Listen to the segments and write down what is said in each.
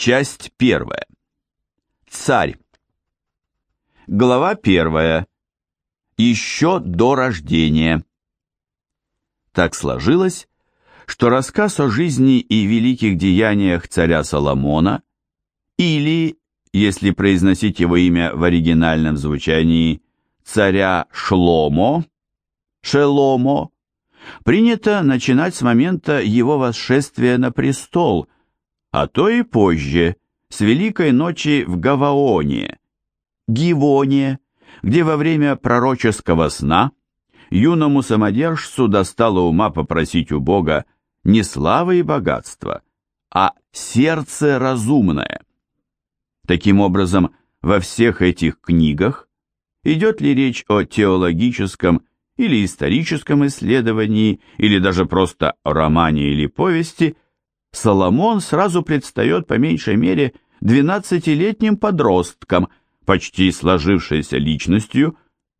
Часть первая. Царь. Глава первая. Еще до рождения. Так сложилось, что рассказ о жизни и великих деяниях царя Соломона, или, если произносить его имя в оригинальном звучании, царя Шломо, Шеломо, принято начинать с момента его восшествия на престол, а то и позже, с Великой ночи в Гаваоне, Гивоне, где во время пророческого сна юному самодержцу достало ума попросить у Бога не славы и богатства, а сердце разумное. Таким образом, во всех этих книгах, идет ли речь о теологическом или историческом исследовании, или даже просто романе или повести, Соломон сразу предстает по меньшей мере двенадцатилетним подростком, почти сложившейся личностью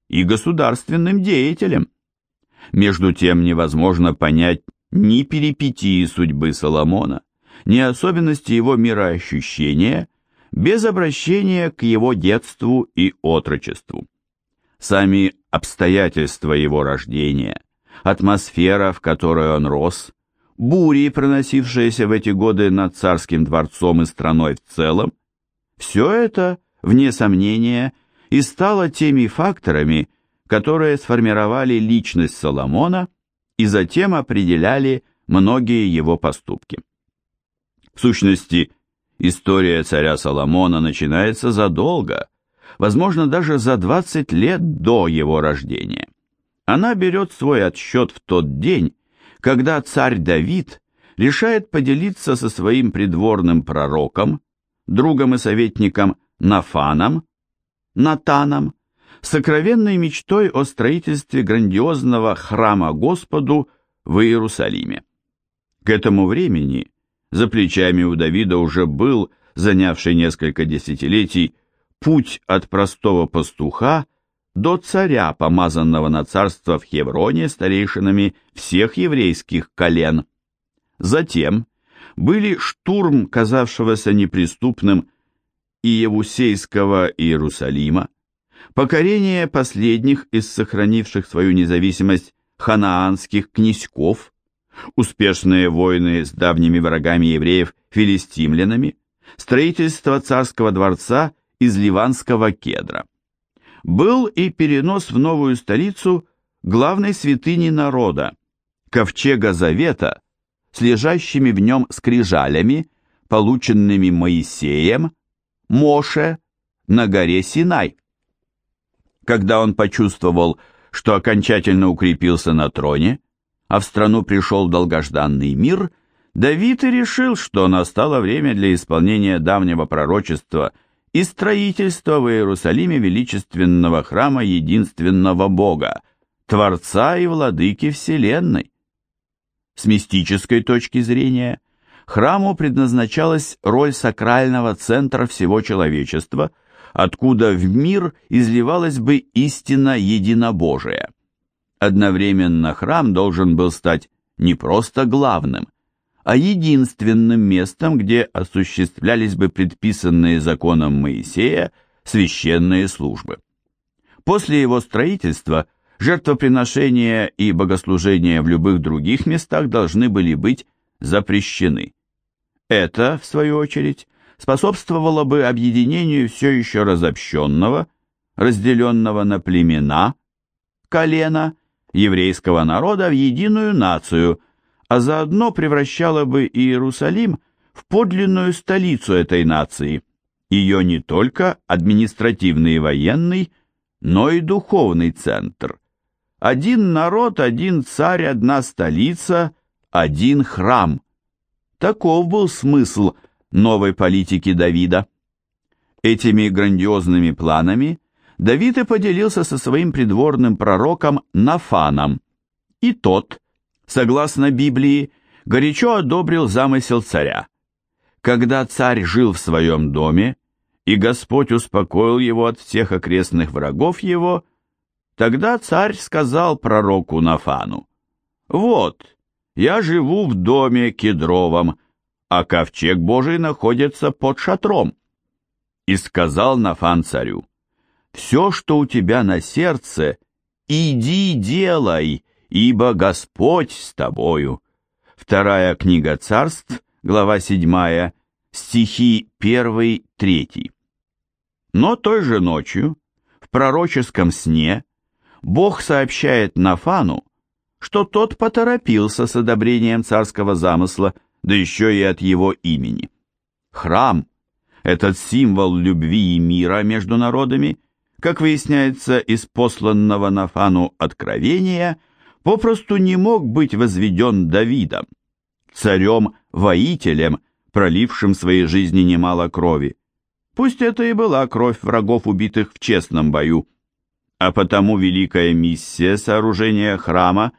и государственным деятелем. Между тем невозможно понять ни перипетии судьбы Соломона, ни особенности его мироощущения без обращения к его детству и отрочеству. Сами обстоятельства его рождения, атмосфера, в которой он рос, бури, проносившиеся в эти годы над царским дворцом и страной в целом, все это, вне сомнения, и стало теми факторами, которые сформировали личность Соломона и затем определяли многие его поступки. В сущности, история царя Соломона начинается задолго, возможно, даже за 20 лет до его рождения. Она берет свой отсчет в тот день, когда царь Давид решает поделиться со своим придворным пророком, другом и советником Нафаном, Натаном, сокровенной мечтой о строительстве грандиозного храма Господу в Иерусалиме. К этому времени за плечами у Давида уже был, занявший несколько десятилетий, путь от простого пастуха до царя, помазанного на царство в Хевроне старейшинами всех еврейских колен. Затем были штурм казавшегося неприступным Иевусейского Иерусалима, покорение последних из сохранивших свою независимость ханаанских князьков, успешные войны с давними врагами евреев филистимлянами, строительство царского дворца из ливанского кедра был и перенос в новую столицу главной святыни народа, ковчега Завета, с лежащими в нем скрижалями, полученными Моисеем, Моше, на горе Синай. Когда он почувствовал, что окончательно укрепился на троне, а в страну пришел долгожданный мир, Давид и решил, что настало время для исполнения давнего пророчества – и строительство в Иерусалиме величественного храма единственного Бога, Творца и Владыки Вселенной. С мистической точки зрения, храму предназначалась роль сакрального центра всего человечества, откуда в мир изливалась бы истина единобожия. Одновременно храм должен был стать не просто главным – а единственным местом, где осуществлялись бы предписанные законом Моисея священные службы. После его строительства жертвоприношения и богослужения в любых других местах должны были быть запрещены. Это, в свою очередь, способствовало бы объединению все еще разобщенного, разделенного на племена, колена, еврейского народа в единую нацию – а заодно превращала бы Иерусалим в подлинную столицу этой нации, ее не только административный и военный, но и духовный центр. Один народ, один царь, одна столица, один храм. Таков был смысл новой политики Давида. Этими грандиозными планами Давид и поделился со своим придворным пророком Нафаном, и тот – согласно Библии, горячо одобрил замысел царя. Когда царь жил в своем доме, и Господь успокоил его от всех окрестных врагов его, тогда царь сказал пророку Нафану, «Вот, я живу в доме кедровом, а ковчег Божий находится под шатром. И сказал Нафан царю, «Все, что у тебя на сердце, иди делай, ибо Господь с тобою». Вторая книга царств, глава 7, стихи 1-3. Но той же ночью, в пророческом сне, Бог сообщает Нафану, что тот поторопился с одобрением царского замысла, да еще и от его имени. Храм, этот символ любви и мира между народами, как выясняется из посланного Нафану откровения, попросту не мог быть возведен Давидом, царем-воителем, пролившим в своей жизни немало крови. Пусть это и была кровь врагов, убитых в честном бою, а потому великая миссия сооружения храма,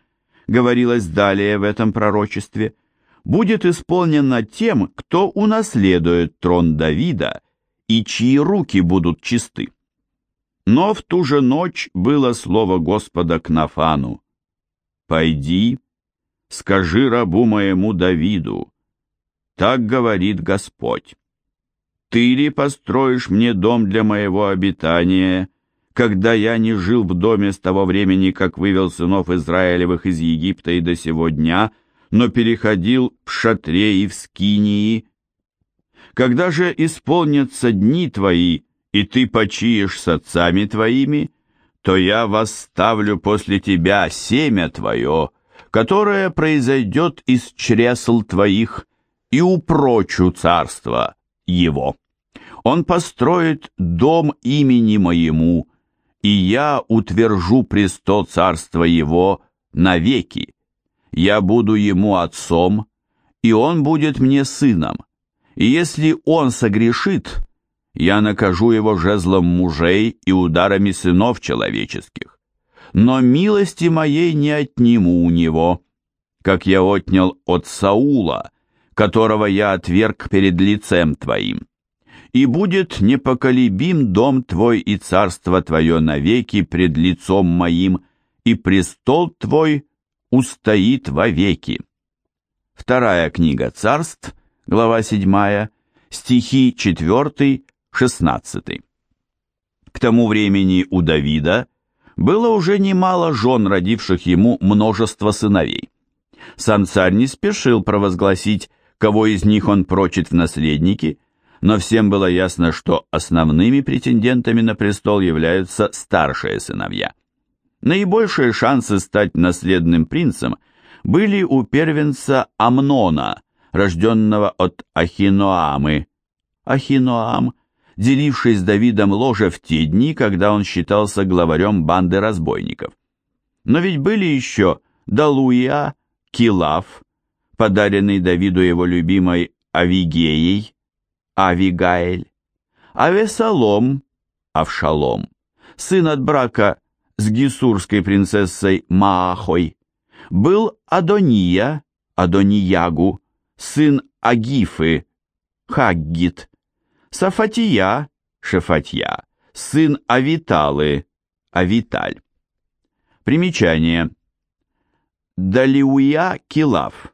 говорилось далее в этом пророчестве, будет исполнена тем, кто унаследует трон Давида и чьи руки будут чисты. Но в ту же ночь было слово Господа к Нафану. «Пойди, скажи рабу моему Давиду, так говорит Господь, ты ли построишь мне дом для моего обитания, когда я не жил в доме с того времени, как вывел сынов Израилевых из Египта и до сего дня, но переходил в шатре и в скинии. Когда же исполнятся дни твои, и ты почиешь с отцами твоими, то я восставлю после тебя семя твое, которое произойдет из чресл твоих, и упрочу царство его. Он построит дом имени моему, и я утвержу престол царства его навеки. Я буду ему отцом, и он будет мне сыном. И если он согрешит, я накажу его жезлом мужей и ударами сынов человеческих. Но милости моей не отниму у него, как я отнял от Саула, которого я отверг перед лицем твоим и будет непоколебим дом твой и царство твое навеки пред лицом моим, и престол твой устоит вовеки». Вторая книга царств, глава 7, стихи 4, 16. К тому времени у Давида было уже немало жен, родивших ему множество сыновей. Сам царь не спешил провозгласить, кого из них он прочит в наследники – но всем было ясно, что основными претендентами на престол являются старшие сыновья. Наибольшие шансы стать наследным принцем были у первенца Амнона, рожденного от Ахиноамы. Ахиноам, деливший с Давидом ложе в те дни, когда он считался главарем банды разбойников. Но ведь были еще Далуя, Килав, подаренный Давиду его любимой Авигеей, Авигаэль, Авесалом, Авшалом, сын от брака с гисурской принцессой Маахой, был Адония, Адониягу, сын Агифы, Хаггит, Сафатия, Шефатья, сын Авиталы, Авиталь. Примечание. Далиуя Килав.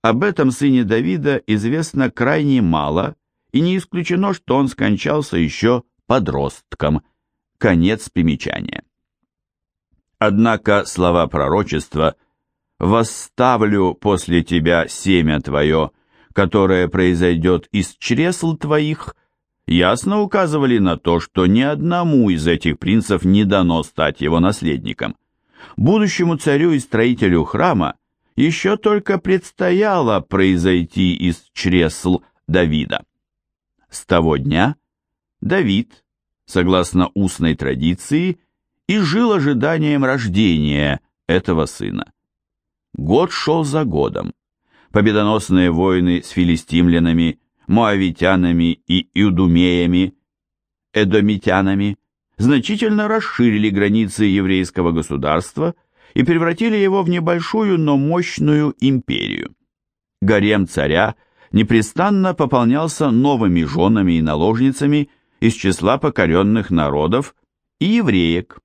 Об этом сыне Давида известно крайне мало и не исключено, что он скончался еще подростком. Конец примечания. Однако слова пророчества «Восставлю после тебя семя твое, которое произойдет из чресл твоих», ясно указывали на то, что ни одному из этих принцев не дано стать его наследником. Будущему царю и строителю храма еще только предстояло произойти из чресл Давида. С того дня Давид, согласно устной традиции, и жил ожиданием рождения этого сына. Год шел за годом. Победоносные войны с филистимлянами, моавитянами и иудумеями, эдомитянами значительно расширили границы еврейского государства и превратили его в небольшую, но мощную империю. Гарем царя непрестанно пополнялся новыми женами и наложницами из числа покоренных народов и евреек.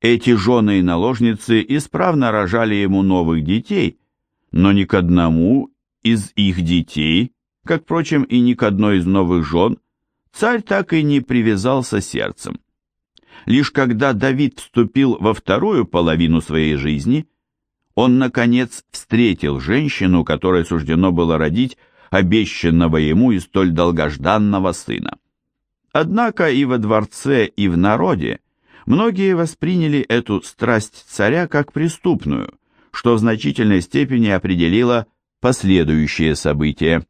Эти жены и наложницы исправно рожали ему новых детей, но ни к одному из их детей как, впрочем, и ни к одной из новых жен, царь так и не привязался сердцем. Лишь когда Давид вступил во вторую половину своей жизни, он, наконец, встретил женщину, которой суждено было родить обещанного ему и столь долгожданного сына. Однако и во дворце, и в народе многие восприняли эту страсть царя как преступную, что в значительной степени определило последующие события.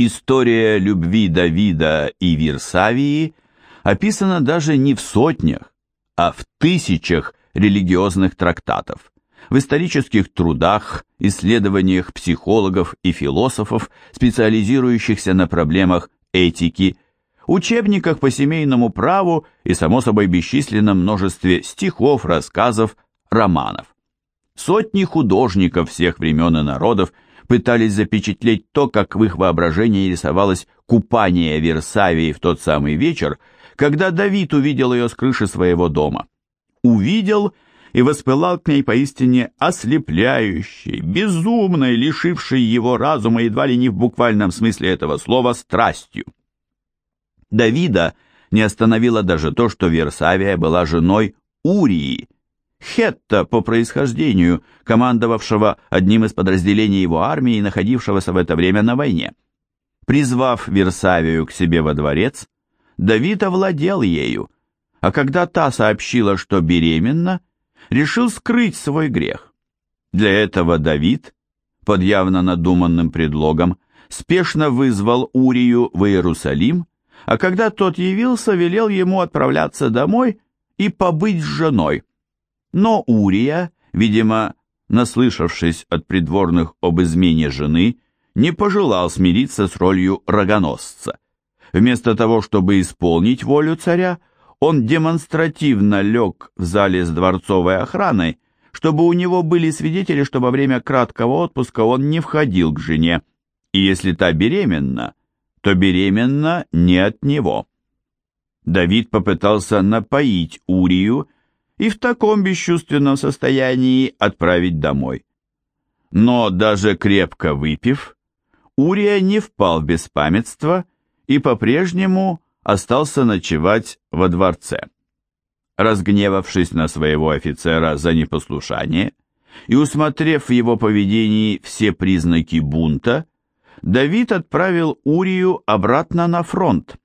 История любви Давида и Вирсавии описана даже не в сотнях, а в тысячах религиозных трактатов, в исторических трудах, исследованиях психологов и философов, специализирующихся на проблемах этики, учебниках по семейному праву и, само собой, бесчисленном множестве стихов, рассказов, романов. Сотни художников всех времен и народов пытались запечатлеть то, как в их воображении рисовалось купание Версавии в тот самый вечер, когда Давид увидел ее с крыши своего дома. Увидел и воспылал к ней поистине ослепляющей, безумной, лишившей его разума едва ли не в буквальном смысле этого слова страстью. Давида не остановило даже то, что Версавия была женой Урии, Хетта по происхождению, командовавшего одним из подразделений его армии и находившегося в это время на войне. Призвав Версавию к себе во дворец, Давид овладел ею, а когда та сообщила, что беременна, решил скрыть свой грех. Для этого Давид, под явно надуманным предлогом, спешно вызвал Урию в Иерусалим а когда тот явился, велел ему отправляться домой и побыть с женой. Но Урия, видимо, наслышавшись от придворных об измене жены, не пожелал смириться с ролью рогоносца. Вместо того, чтобы исполнить волю царя, он демонстративно лег в зале с дворцовой охраной, чтобы у него были свидетели, что во время краткого отпуска он не входил к жене, и если та беременна, то беременна не от него. Давид попытался напоить Урию и в таком бесчувственном состоянии отправить домой. Но даже крепко выпив, Урия не впал в беспамятство и по-прежнему остался ночевать во дворце. Разгневавшись на своего офицера за непослушание и усмотрев в его поведении все признаки бунта, Давид отправил Урию обратно на фронт,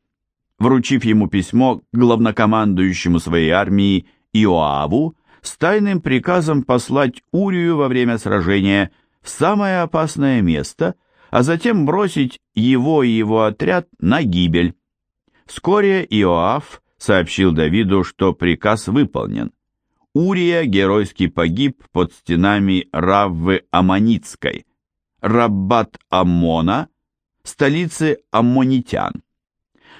вручив ему письмо главнокомандующему своей армии Иоаву с тайным приказом послать Урию во время сражения в самое опасное место, а затем бросить его и его отряд на гибель. Вскоре Иоав сообщил Давиду, что приказ выполнен. Урия геройски погиб под стенами Раввы Аманицкой – Раббат Аммона, столицы аммонитян.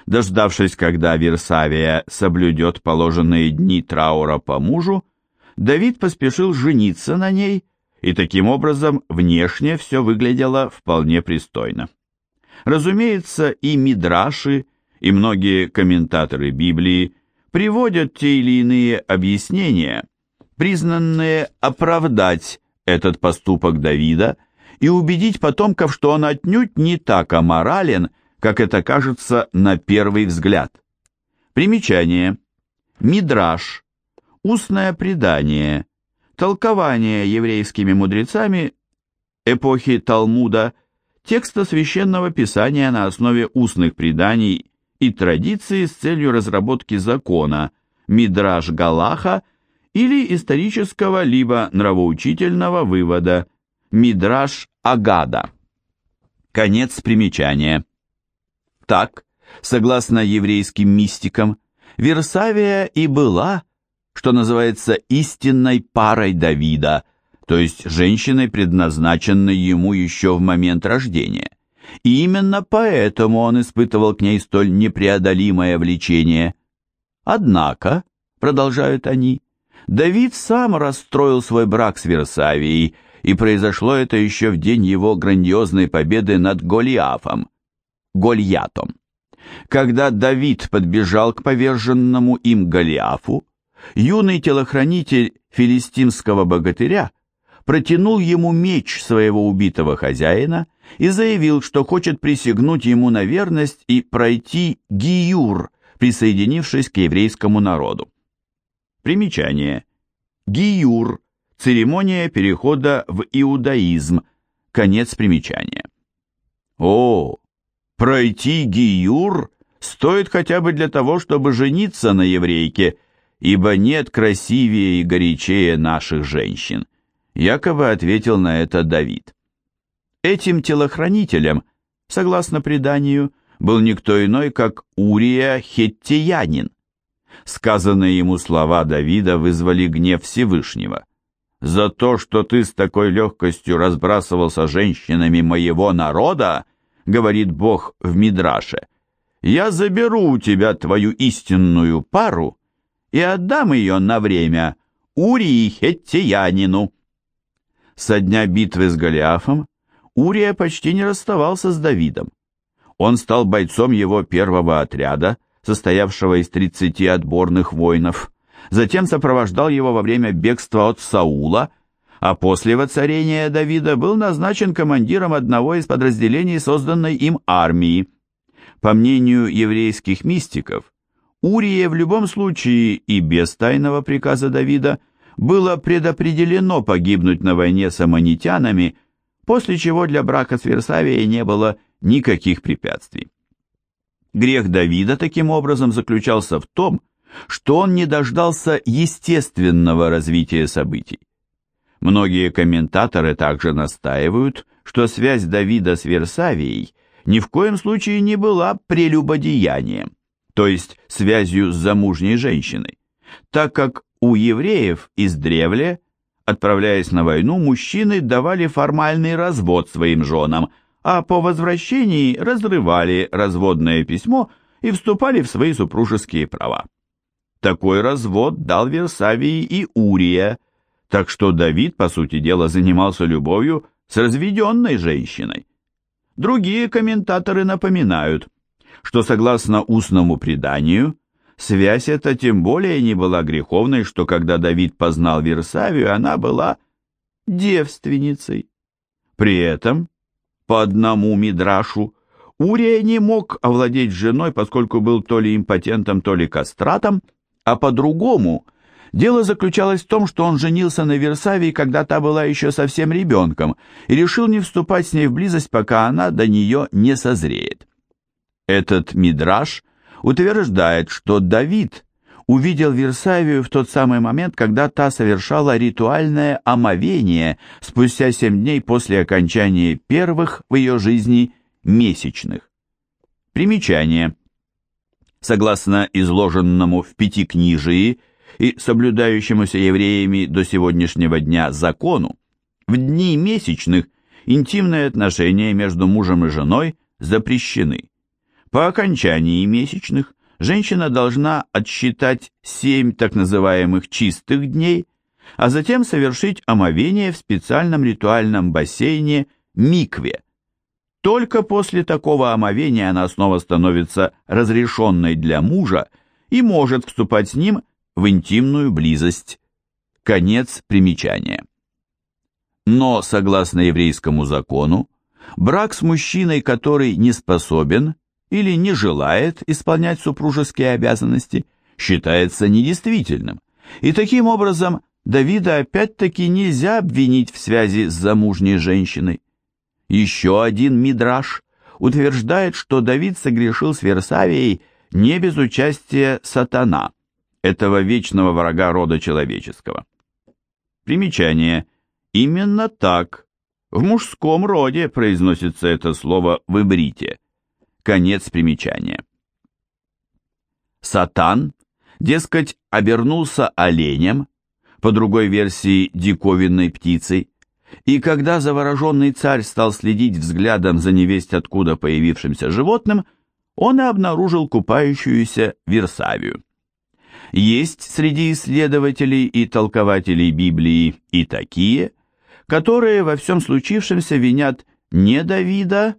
Дождавшись, когда Версавия соблюдет положенные дни траура по мужу, Давид поспешил жениться на ней, и таким образом внешне все выглядело вполне пристойно. Разумеется, и мидраши, и многие комментаторы Библии приводят те или иные объяснения, признанные оправдать этот поступок Давида и убедить потомков, что он отнюдь не так аморален, как это кажется на первый взгляд. Примечание. Мидраш. Устное предание. Толкование еврейскими мудрецами эпохи Талмуда текста священного писания на основе устных преданий и традиций с целью разработки закона, мидраш Галаха или исторического либо нравоучительного вывода – Мидраш Агада. Конец примечания. Так, согласно еврейским мистикам, Версавия и была, что называется, истинной парой Давида, то есть женщиной, предназначенной ему еще в момент рождения. И именно поэтому он испытывал к ней столь непреодолимое влечение. Однако, продолжают они, Давид сам расстроил свой брак с Версавией, и произошло это еще в день его грандиозной победы над Голиафом, Гольятом. Когда Давид подбежал к поверженному им Голиафу, юный телохранитель филистимского богатыря протянул ему меч своего убитого хозяина и заявил, что хочет присягнуть ему на верность и пройти гиюр, присоединившись к еврейскому народу. Примечание. Гиюр – церемония перехода в иудаизм, конец примечания. О, пройти гиюр стоит хотя бы для того, чтобы жениться на еврейке, ибо нет красивее и горячее наших женщин, якобы ответил на это Давид. Этим телохранителем, согласно преданию, был никто иной, как Урия Хеттиянин. Сказанные ему слова Давида вызвали гнев Всевышнего. «За то, что ты с такой легкостью разбрасывался женщинами моего народа, — говорит Бог в Мидраше, — я заберу у тебя твою истинную пару и отдам ее на время Урии Хеттиянину». Со дня битвы с Голиафом Урия почти не расставался с Давидом. Он стал бойцом его первого отряда, состоявшего из 30 отборных воинов, затем сопровождал его во время бегства от Саула, а после воцарения Давида был назначен командиром одного из подразделений созданной им армии. По мнению еврейских мистиков, Урия в любом случае и без тайного приказа Давида было предопределено погибнуть на войне с аммонитянами после чего для брака с Версавией не было никаких препятствий. Грех Давида таким образом заключался в том, что он не дождался естественного развития событий. Многие комментаторы также настаивают, что связь Давида с Версавией ни в коем случае не была прелюбодеянием, то есть связью с замужней женщиной, так как у евреев издревле Отправляясь на войну, мужчины давали формальный развод своим женам, а по возвращении разрывали разводное письмо и вступали в свои супружеские права. Такой развод дал Версавии и Урия, так что Давид, по сути дела, занимался любовью с разведенной женщиной. Другие комментаторы напоминают, что согласно устному преданию, Связь эта тем более не была греховной, что когда Давид познал Версавию, она была девственницей. При этом, по одному мидрашу, Урия не мог овладеть женой, поскольку был то ли импотентом, то ли кастратом, а по-другому дело заключалось в том, что он женился на Версавии, когда та была еще совсем ребенком, и решил не вступать с ней в близость, пока она до нее не созреет. Этот мидраш – утверждает, что Давид увидел Версавию в тот самый момент, когда та совершала ритуальное омовение спустя семь дней после окончания первых в ее жизни месячных. Примечание. Согласно изложенному в Пятикнижии и соблюдающемуся евреями до сегодняшнего дня закону, в дни месячных интимные отношения между мужем и женой запрещены. По окончании месячных женщина должна отсчитать семь так называемых чистых дней, а затем совершить омовение в специальном ритуальном бассейне микве. Только после такого омовения она снова становится разрешенной для мужа и может вступать с ним в интимную близость. Конец примечания. Но, согласно еврейскому закону, брак с мужчиной, который не способен или не желает исполнять супружеские обязанности, считается недействительным. И таким образом Давида опять-таки нельзя обвинить в связи с замужней женщиной. Еще один мидраш утверждает, что Давид согрешил с Версавией не без участия сатана, этого вечного врага рода человеческого. Примечание. Именно так в мужском роде произносится это слово в ибрите. Конец примечания. Сатан, дескать, обернулся оленем, по другой версии диковинной птицей, и когда завороженный царь стал следить взглядом за невесть откуда появившимся животным, он и обнаружил купающуюся Версавию. Есть среди исследователей и толкователей Библии и такие, которые во всем случившемся винят не Давида,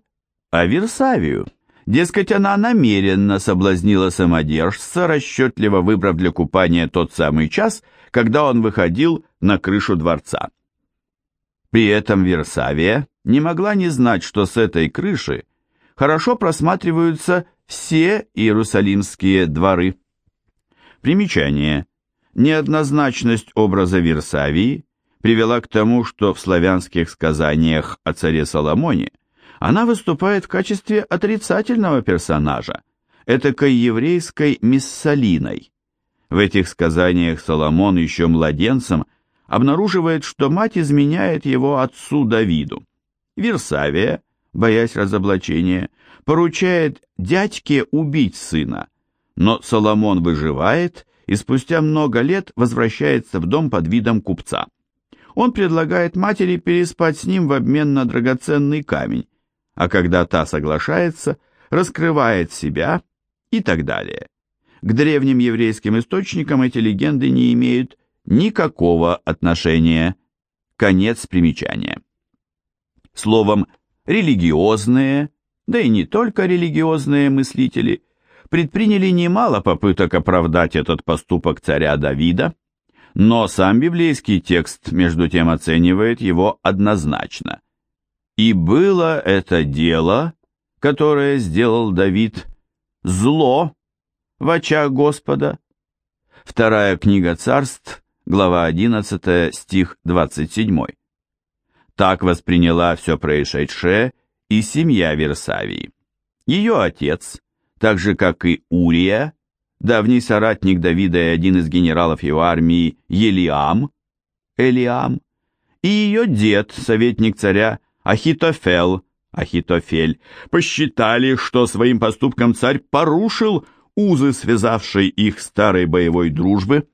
а Версавию. Дескать, она намеренно соблазнила самодержца, расчетливо выбрав для купания тот самый час, когда он выходил на крышу дворца. При этом Версавия не могла не знать, что с этой крыши хорошо просматриваются все иерусалимские дворы. Примечание. Неоднозначность образа Версавии привела к тому, что в славянских сказаниях о царе Соломоне она выступает в качестве отрицательного персонажа, этакой еврейской миссалиной. В этих сказаниях Соломон еще младенцем обнаруживает, что мать изменяет его отцу Давиду. Версавия, боясь разоблачения, поручает дядьке убить сына, но Соломон выживает и спустя много лет возвращается в дом под видом купца. Он предлагает матери переспать с ним в обмен на драгоценный камень, а когда та соглашается, раскрывает себя и так далее. К древним еврейским источникам эти легенды не имеют никакого отношения. Конец примечания. Словом, религиозные, да и не только религиозные мыслители, предприняли немало попыток оправдать этот поступок царя Давида, но сам библейский текст между тем оценивает его однозначно. «И было это дело, которое сделал Давид, зло в очах Господа». Вторая книга царств, глава 11, стих 27. Так восприняла все происшедшее и семья Версавии. Ее отец, так же как и Урия, давний соратник Давида и один из генералов его армии Елиам, Элиам, и ее дед, советник царя Ахитофел, Ахитофель, посчитали, что своим поступком царь порушил узы, связавшие их старой боевой дружбы,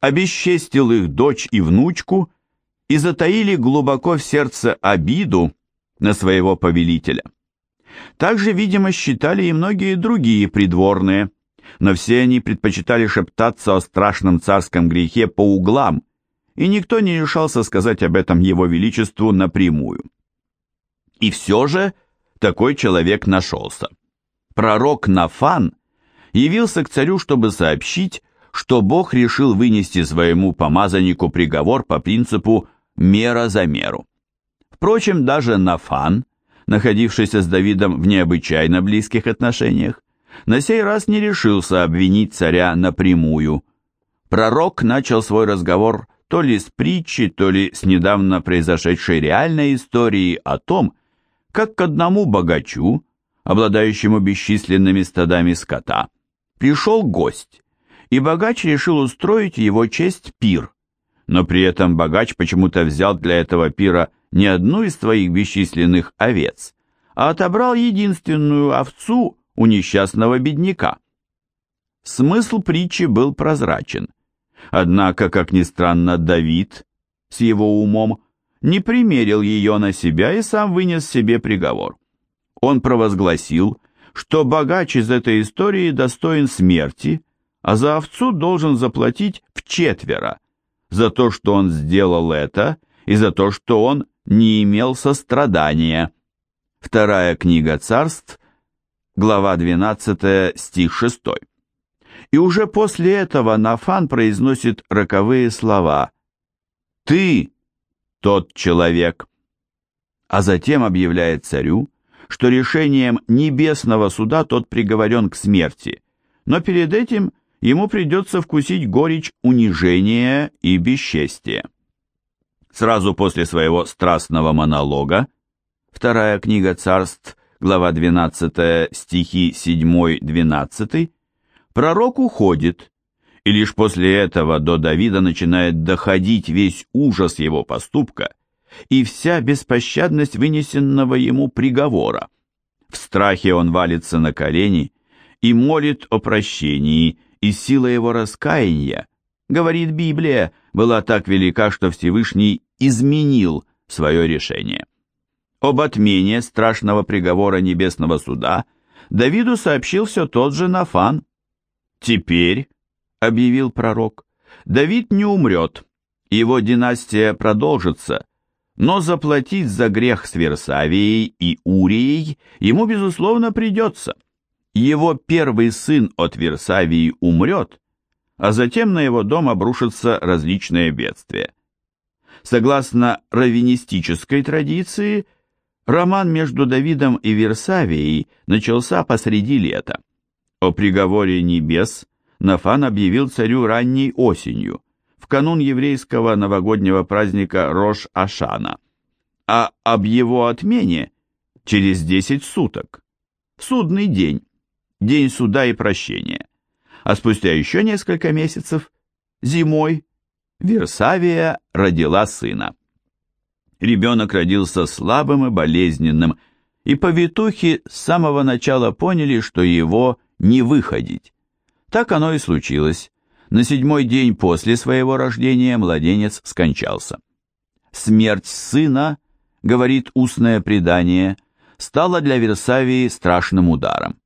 обесчестил их дочь и внучку и затаили глубоко в сердце обиду на своего повелителя. Также, видимо, считали и многие другие придворные, но все они предпочитали шептаться о страшном царском грехе по углам, и никто не решался сказать об этом его величеству напрямую. И все же такой человек нашелся. Пророк Нафан явился к царю, чтобы сообщить, что Бог решил вынести своему помазаннику приговор по принципу «мера за меру». Впрочем, даже Нафан, находившийся с Давидом в необычайно близких отношениях, на сей раз не решился обвинить царя напрямую. Пророк начал свой разговор то ли с притчи, то ли с недавно произошедшей реальной историей о том, как к одному богачу, обладающему бесчисленными стадами скота, пришел гость, и богач решил устроить его честь пир. Но при этом богач почему-то взял для этого пира не одну из твоих бесчисленных овец, а отобрал единственную овцу у несчастного бедняка. Смысл притчи был прозрачен. Однако, как ни странно, Давид с его умом не примерил ее на себя и сам вынес себе приговор. Он провозгласил, что богач из этой истории достоин смерти, а за овцу должен заплатить в четверо, за то, что он сделал это, и за то, что он не имел сострадания. Вторая книга царств, глава 12, стих 6. И уже после этого Нафан произносит роковые слова «Ты тот человек», а затем объявляет царю, что решением небесного суда тот приговорен к смерти, но перед этим ему придется вкусить горечь унижения и бесчестия. Сразу после своего страстного монолога, вторая книга царств, глава 12, стихи 7-12, пророк уходит, и лишь после этого до Давида начинает доходить весь ужас его поступка и вся беспощадность вынесенного ему приговора. В страхе он валится на колени и молит о прощении, и сила его раскаяния, говорит Библия, была так велика, что Всевышний изменил свое решение. Об отмене страшного приговора небесного суда Давиду сообщил все тот же Нафан. «Теперь», — объявил пророк, — «Давид не умрет, его династия продолжится, но заплатить за грех с Версавией и Урией ему, безусловно, придется. Его первый сын от Версавии умрет, а затем на его дом обрушатся различные бедствия. Согласно раввинистической традиции, роман между Давидом и Версавией начался посреди лета. О приговоре небес Нафан объявил царю ранней осенью, в канун еврейского новогоднего праздника Рош-Ашана, а об его отмене через 10 суток, судный день, день суда и прощения, а спустя еще несколько месяцев, зимой, Версавия родила сына. Ребенок родился слабым и болезненным, и повитухи с самого начала поняли, что его не выходить. Так оно и случилось. На седьмой день после своего рождения младенец скончался. Смерть сына, говорит устное предание, стала для Версавии страшным ударом.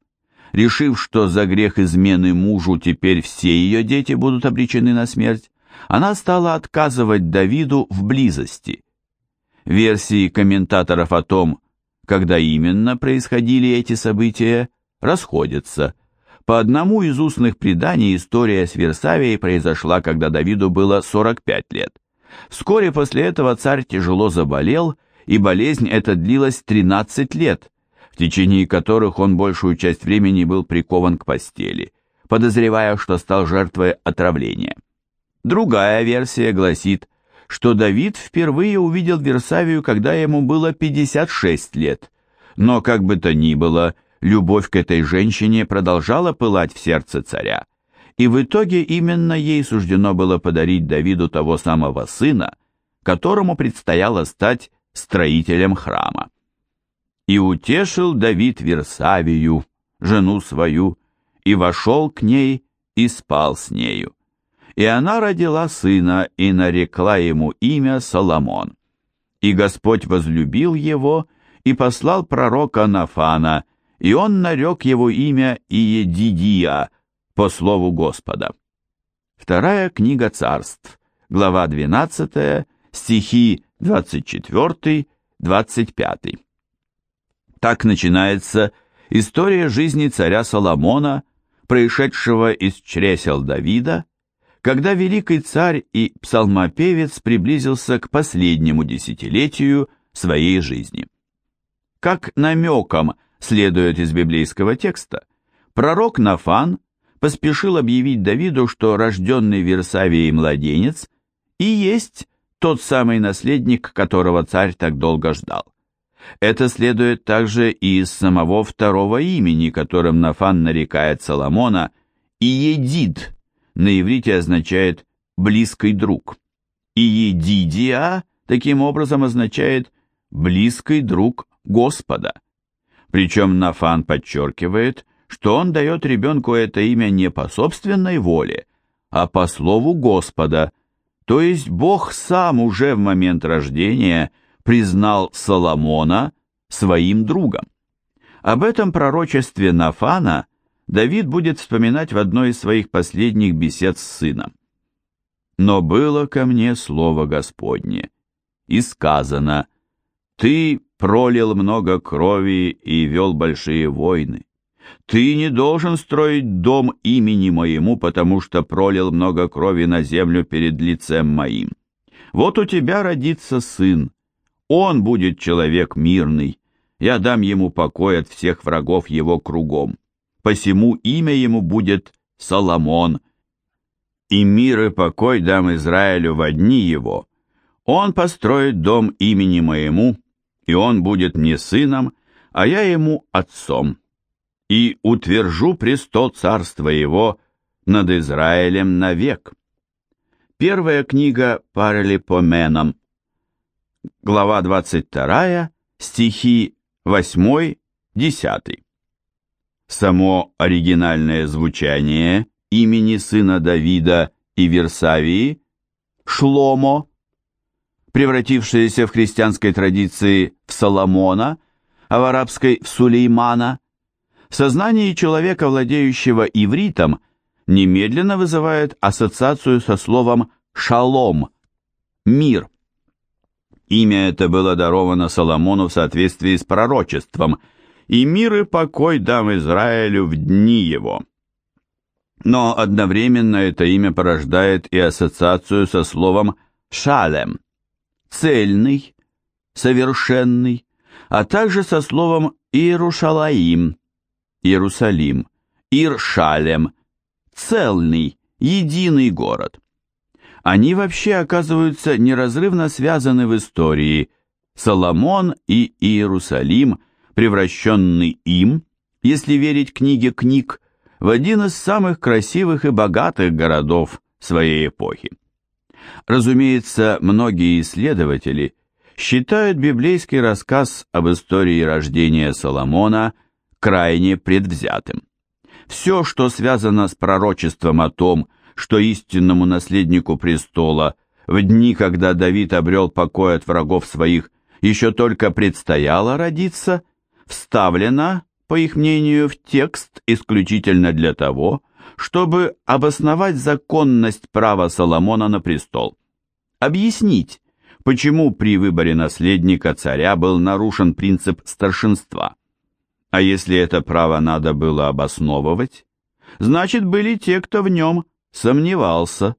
Решив, что за грех измены мужу теперь все ее дети будут обречены на смерть, она стала отказывать Давиду в близости. Версии комментаторов о том, когда именно происходили эти события, расходятся. По одному из устных преданий история с Версавией произошла, когда Давиду было 45 лет. Вскоре после этого царь тяжело заболел, и болезнь эта длилась 13 лет, в течение которых он большую часть времени был прикован к постели, подозревая, что стал жертвой отравления. Другая версия гласит, что Давид впервые увидел Версавию, когда ему было 56 лет, но как бы то ни было, любовь к этой женщине продолжала пылать в сердце царя, и в итоге именно ей суждено было подарить Давиду того самого сына, которому предстояло стать строителем храма. «И утешил Давид Версавию, жену свою, и вошел к ней и спал с нею. И она родила сына и нарекла ему имя Соломон. И Господь возлюбил его и послал пророка Нафана, и он нарек его имя Иедидия по слову Господа. Вторая книга царств, глава 12, стихи 24-25. Так начинается история жизни царя Соломона, происшедшего из чресел Давида, когда великий царь и псалмопевец приблизился к последнему десятилетию своей жизни. Как намеком следует из библейского текста, пророк Нафан поспешил объявить Давиду, что рожденный в Версавии младенец и есть тот самый наследник, которого царь так долго ждал. Это следует также и из самого второго имени, которым Нафан нарекает Соломона, и Едид на иврите означает «близкий друг». И Едидия таким образом означает «близкий друг Господа». Причем Нафан подчеркивает, что он дает ребенку это имя не по собственной воле, а по слову Господа, то есть Бог сам уже в момент рождения признал Соломона своим другом. Об этом пророчестве Нафана Давид будет вспоминать в одной из своих последних бесед с сыном. «Но было ко мне слово Господне, и сказано, Ты пролил много крови и вел большие войны. Ты не должен строить дом имени моему, потому что пролил много крови на землю перед лицем моим. Вот у тебя родится сын, он будет человек мирный, я дам ему покой от всех врагов его кругом. Посему имя ему будет Соломон, и мир и покой дам Израилю в одни его. Он построит дом имени моему, и он будет мне сыном, а я ему отцом и утвержу престол царства его над Израилем навек. Первая книга Паралипоменам, глава 22, стихи 8-10. Само оригинальное звучание имени сына Давида и Версавии Шломо, превратившееся в христианской традиции в Соломона, а в арабской в Сулеймана – в сознании человека, владеющего ивритом, немедленно вызывает ассоциацию со словом «шалом» – «мир». Имя это было даровано Соломону в соответствии с пророчеством «И мир и покой дам Израилю в дни его». Но одновременно это имя порождает и ассоциацию со словом «шалем» цельный, совершенный, а также со словом Иерушалаим, Иерусалим, Иршалем, цельный, единый город. Они вообще оказываются неразрывно связаны в истории. Соломон и Иерусалим, превращенный им, если верить книге книг, в один из самых красивых и богатых городов своей эпохи. Разумеется, многие исследователи считают библейский рассказ об истории рождения Соломона крайне предвзятым. Все, что связано с пророчеством о том, что истинному наследнику престола в дни, когда Давид обрел покой от врагов своих, еще только предстояло родиться, вставлено, по их мнению, в текст исключительно для того, чтобы обосновать законность права Соломона на престол, объяснить, почему при выборе наследника царя был нарушен принцип старшинства. А если это право надо было обосновывать, значит были те, кто в нем сомневался.